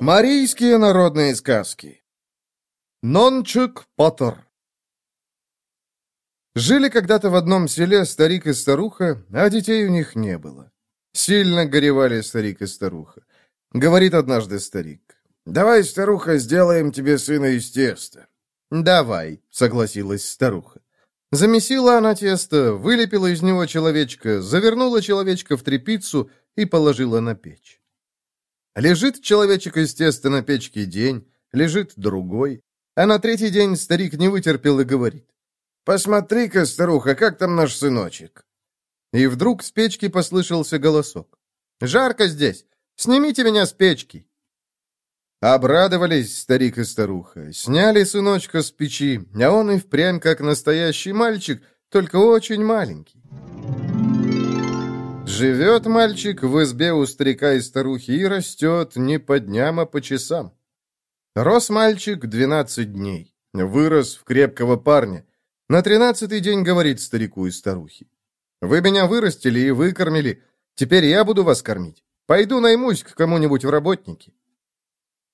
Марийские народные сказки Нончук Поттер Жили когда-то в одном селе старик и старуха, а детей у них не было. Сильно горевали старик и старуха. Говорит однажды старик. «Давай, старуха, сделаем тебе сына из теста». «Давай», — согласилась старуха. Замесила она тесто, вылепила из него человечка, завернула человечка в тряпицу и положила на печь. Лежит человечек из теста на печке день, лежит другой, а на третий день старик не вытерпел и говорит. «Посмотри-ка, старуха, как там наш сыночек?» И вдруг с печки послышался голосок. «Жарко здесь! Снимите меня с печки!» Обрадовались старик и старуха, сняли сыночка с печи, а он и впрямь как настоящий мальчик, только очень маленький. Живет мальчик в избе у старика и старухи и растет не по дням, а по часам. Рос мальчик двенадцать дней, вырос в крепкого парня. На тринадцатый день говорит старику и старухе. «Вы меня вырастили и выкормили, теперь я буду вас кормить. Пойду наймусь к кому-нибудь в работники».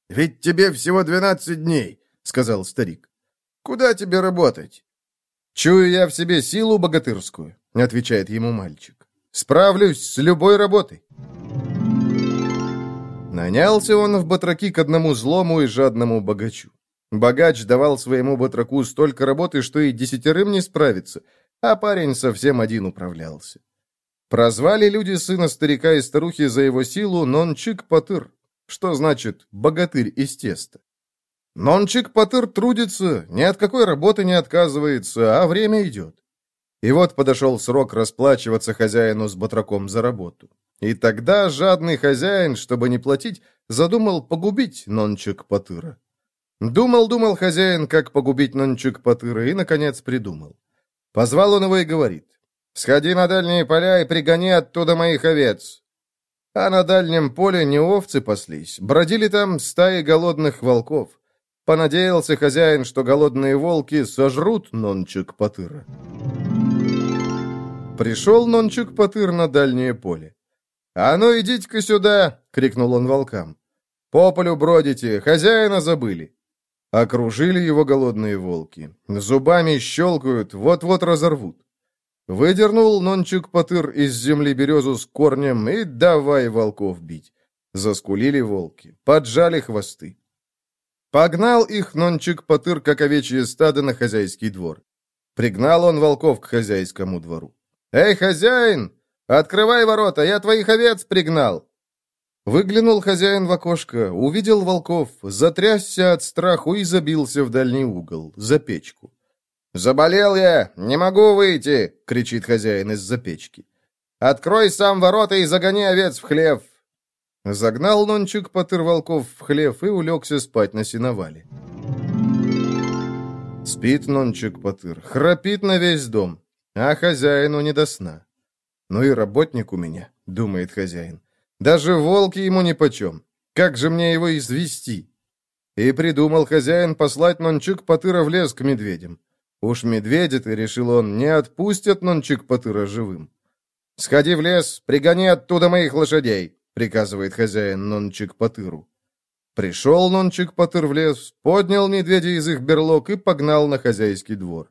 «Ведь тебе всего двенадцать дней», — сказал старик. «Куда тебе работать?» «Чую я в себе силу богатырскую», — отвечает ему мальчик. Справлюсь с любой работой. Нанялся он в батраки к одному злому и жадному богачу. Богач давал своему батраку столько работы, что и десятерым не справится, а парень совсем один управлялся. Прозвали люди сына старика и старухи за его силу Нончик-Патыр, что значит «богатырь из теста». Нончик-Патыр трудится, ни от какой работы не отказывается, а время идет. И вот подошел срок расплачиваться хозяину с батраком за работу. И тогда жадный хозяин, чтобы не платить, задумал погубить Нончик Патыра. Думал-думал хозяин, как погубить Нончик Патыра, и, наконец, придумал. Позвал он его и говорит, «Сходи на дальние поля и пригони оттуда моих овец». А на дальнем поле не овцы паслись, бродили там стаи голодных волков. Понадеялся хозяин, что голодные волки сожрут Нончик Патыра. Пришел Нончик-Потыр на дальнее поле. «А ну, идите-ка сюда!» — крикнул он волкам. «По полю бродите, хозяина забыли!» Окружили его голодные волки. Зубами щелкают, вот-вот разорвут. Выдернул Нончик-Потыр из земли березу с корнем и давай волков бить. Заскулили волки, поджали хвосты. Погнал их Нончик-Потыр, как овечье стадо, на хозяйский двор. Пригнал он волков к хозяйскому двору. «Эй, хозяин! Открывай ворота, я твоих овец пригнал!» Выглянул хозяин в окошко, увидел волков, затрясся от страху и забился в дальний угол, за печку. «Заболел я! Не могу выйти!» — кричит хозяин из-за печки. «Открой сам ворота и загони овец в хлев!» Загнал Нончик потыр волков в хлев и улегся спать на сеновале. Спит Нончик потыр, храпит на весь дом а хозяину не до сна. «Ну и работник у меня», — думает хозяин. «Даже волки ему нипочем. Как же мне его извести?» И придумал хозяин послать Нончик-Потыра в лес к медведям. Уж медведи-то, решил он, не отпустят Нончик-Потыра живым. «Сходи в лес, пригони оттуда моих лошадей», — приказывает хозяин Нончик-Потыру. Пришел Нончик-Потыр в лес, поднял медведя из их берлог и погнал на хозяйский двор.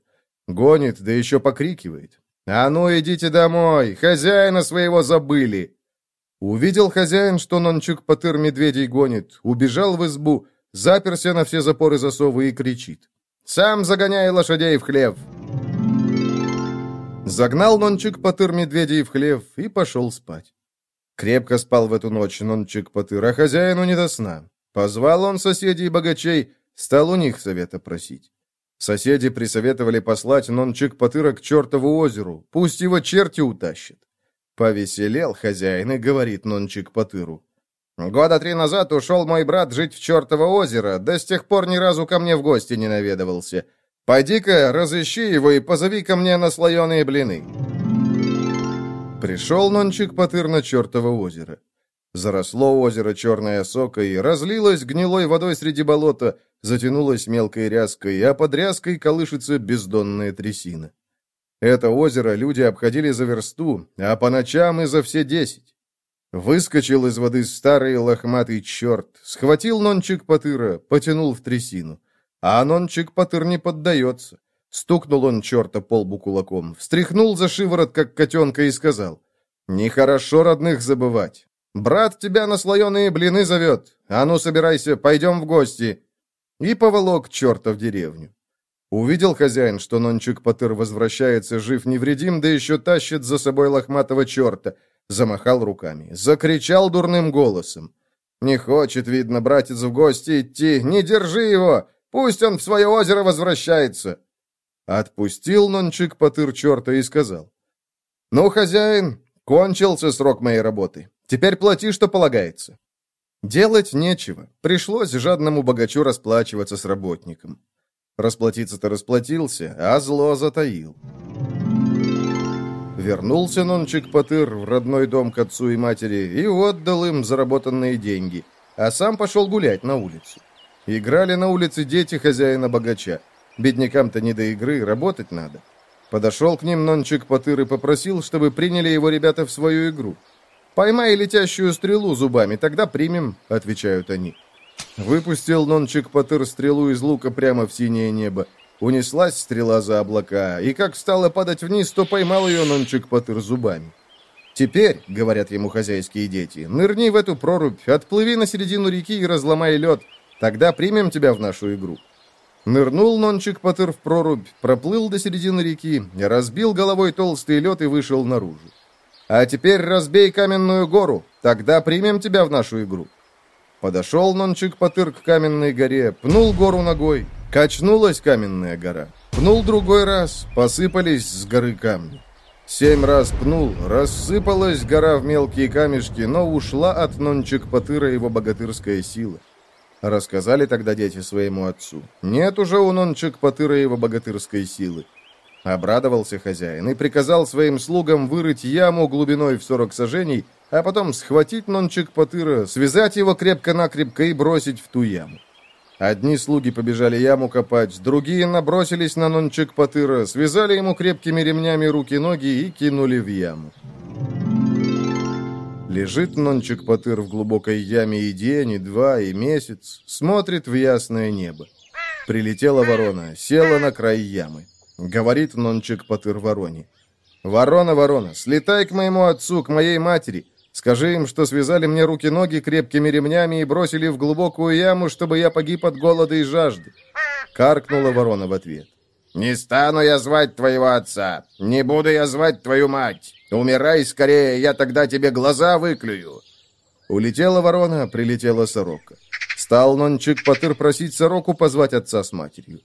Гонит, да еще покрикивает. «А ну, идите домой! Хозяина своего забыли!» Увидел хозяин, что Нончук-Патыр медведей гонит, убежал в избу, заперся на все запоры засовы и кричит. «Сам загоняй лошадей в хлев!» Загнал Нончик-Патыр медведей в хлев и пошел спать. Крепко спал в эту ночь Нончик-Патыр, а хозяину не до сна. Позвал он соседей богачей, стал у них совета просить. Соседи присоветовали послать Нончик-Потыра к чертову озеру, пусть его черти утащат. Повеселел хозяин и говорит Нончик-Потыру. «Года три назад ушел мой брат жить в чертово озеро, да с тех пор ни разу ко мне в гости не наведывался. Пойди-ка, разыщи его и позови ко мне на слоеные блины». Пришел Нончик-Потыр на чертово озеро. Заросло озеро черной осокой, разлилось гнилой водой среди болота, затянулось мелкой ряской, а под ряской колышется бездонная трясина. Это озеро люди обходили за версту, а по ночам и за все десять. Выскочил из воды старый лохматый черт, схватил нончик Патыра, потянул в трясину. А нончик Патыр не поддается. Стукнул он черта полбу кулаком, встряхнул за шиворот, как котенка, и сказал, «Нехорошо родных забывать. Брат тебя на слоеные блины зовет. А ну, собирайся, пойдем в гости». И поволок черта в деревню. Увидел хозяин, что нончик Патыр возвращается жив-невредим, да еще тащит за собой лохматого черта — Замахал руками, закричал дурным голосом. «Не хочет, видно, братец в гости идти. Не держи его! Пусть он в свое озеро возвращается!» Отпустил нончик потыр черта и сказал. «Ну, хозяин, кончился срок моей работы. Теперь плати, что полагается». Делать нечего. Пришлось жадному богачу расплачиваться с работником. Расплатиться-то расплатился, а зло затаил. Вернулся Нончик-Патыр в родной дом к отцу и матери и отдал им заработанные деньги, а сам пошел гулять на улицу. Играли на улице дети хозяина-богача. Беднякам-то не до игры, работать надо. Подошел к ним Нончик-Патыр и попросил, чтобы приняли его ребята в свою игру. «Поймай летящую стрелу зубами, тогда примем», — отвечают они. Выпустил Нончик-Патыр стрелу из лука прямо в синее небо. Унеслась стрела за облака, и как стала падать вниз, то поймал ее Нончик-Патыр зубами. «Теперь», — говорят ему хозяйские дети, — «нырни в эту прорубь, отплыви на середину реки и разломай лед. Тогда примем тебя в нашу игру». Нырнул Нончик-Патыр в прорубь, проплыл до середины реки, разбил головой толстый лед и вышел наружу. «А теперь разбей каменную гору, тогда примем тебя в нашу игру». Подошел Нончик-Патыр к каменной горе, пнул гору ногой, Качнулась каменная гора. Пнул другой раз, посыпались с горы камни. Семь раз пнул, рассыпалась гора в мелкие камешки, но ушла от Нончик-Патыра его богатырская сила. Рассказали тогда дети своему отцу. Нет уже у Нончик-Патыра его богатырской силы. Обрадовался хозяин и приказал своим слугам вырыть яму глубиной в сорок сажений, а потом схватить Нончик-Патыра, связать его крепко-накрепко и бросить в ту яму. Одни слуги побежали яму копать, другие набросились на нончик Патыра, связали ему крепкими ремнями руки-ноги и кинули в яму. Лежит нончик Патыр в глубокой яме и день, и два, и месяц, смотрит в ясное небо. Прилетела ворона, села на край ямы. Говорит нончик Патыр вороне. «Ворона, ворона, слетай к моему отцу, к моей матери. Скажи им, что связали мне руки-ноги крепкими ремнями и бросили в глубокую яму, чтобы я погиб от голода и жажды. Каркнула ворона в ответ. «Не стану я звать твоего отца, не буду я звать твою мать. Умирай скорее, я тогда тебе глаза выклюю». Улетела ворона, прилетела сорока. Стал Нончик-Патыр просить сороку позвать отца с матерью.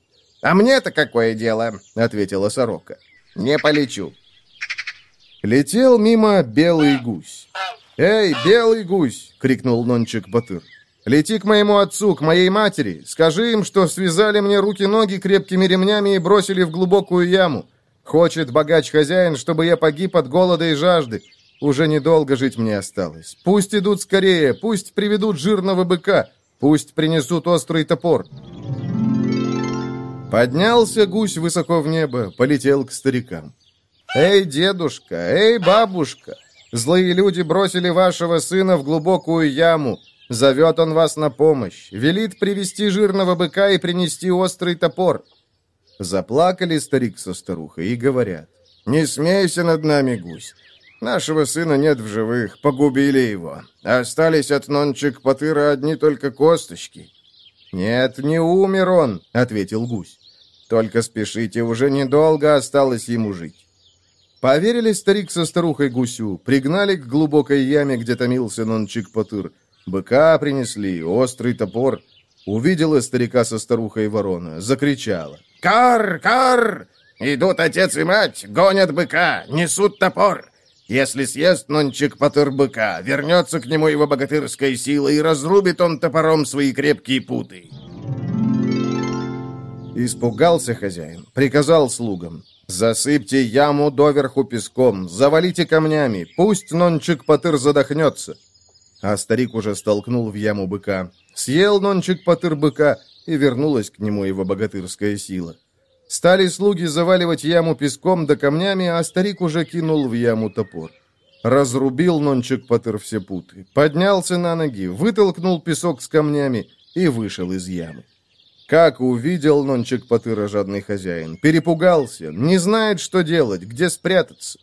«А мне-то какое дело?» — ответила сорока. «Не полечу». Летел мимо белый гусь. «Эй, белый гусь!» — крикнул Нончик Батыр. «Лети к моему отцу, к моей матери. Скажи им, что связали мне руки-ноги крепкими ремнями и бросили в глубокую яму. Хочет богач-хозяин, чтобы я погиб от голода и жажды. Уже недолго жить мне осталось. Пусть идут скорее, пусть приведут жирного быка, пусть принесут острый топор». Поднялся гусь высоко в небо, полетел к старикам. «Эй, дедушка! Эй, бабушка! Злые люди бросили вашего сына в глубокую яму. Зовет он вас на помощь. Велит привести жирного быка и принести острый топор». Заплакали старик со старухой и говорят. «Не смейся над нами, гусь. Нашего сына нет в живых, погубили его. Остались от нончик потыра одни только косточки». «Нет, не умер он», — ответил гусь. «Только спешите, уже недолго осталось ему жить». Поверили старик со старухой гусю, пригнали к глубокой яме, где томился нончик-потыр. Быка принесли, острый топор. Увидела старика со старухой ворона, закричала. «Кар! Кар! Идут отец и мать, гонят быка, несут топор!» Если съест нончик потыр быка, вернется к нему его богатырская сила, и разрубит он топором свои крепкие путы. Испугался хозяин, приказал слугам. Засыпьте яму доверху песком, завалите камнями, пусть Нончик-Патыр задохнется. А старик уже столкнул в яму быка. Съел Нончик-Патыр быка, и вернулась к нему его богатырская сила. Стали слуги заваливать яму песком да камнями, а старик уже кинул в яму топор. Разрубил Нончик-Патыр все путы, поднялся на ноги, вытолкнул песок с камнями и вышел из ямы. Как увидел Нончик-Патыра жадный хозяин, перепугался, не знает, что делать, где спрятаться.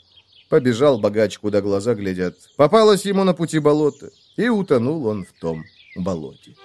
Побежал богач, куда глаза глядят. Попалось ему на пути болото, и утонул он в том болоте.